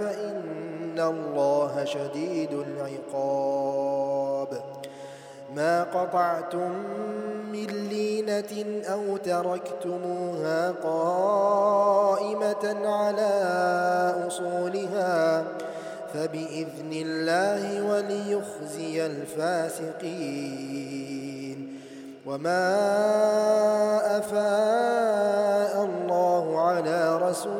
فإن الله شديد العقاب. ما قطعتم من لينة أو تركتموها قائمة على أصولها فبإذن الله وليخزي الفاسقين. وما أفاء الله على رسوله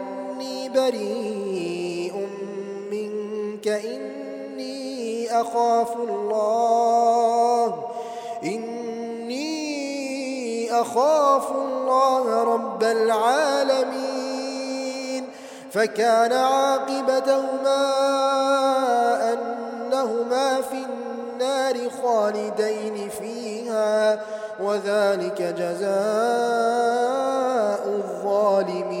بريء منك. إني أخاف الله. إني أخاف الله رب العالمين. فكان عاقبتهما أنهما في النار خالدين فيها وذلك جزاء الظالمين.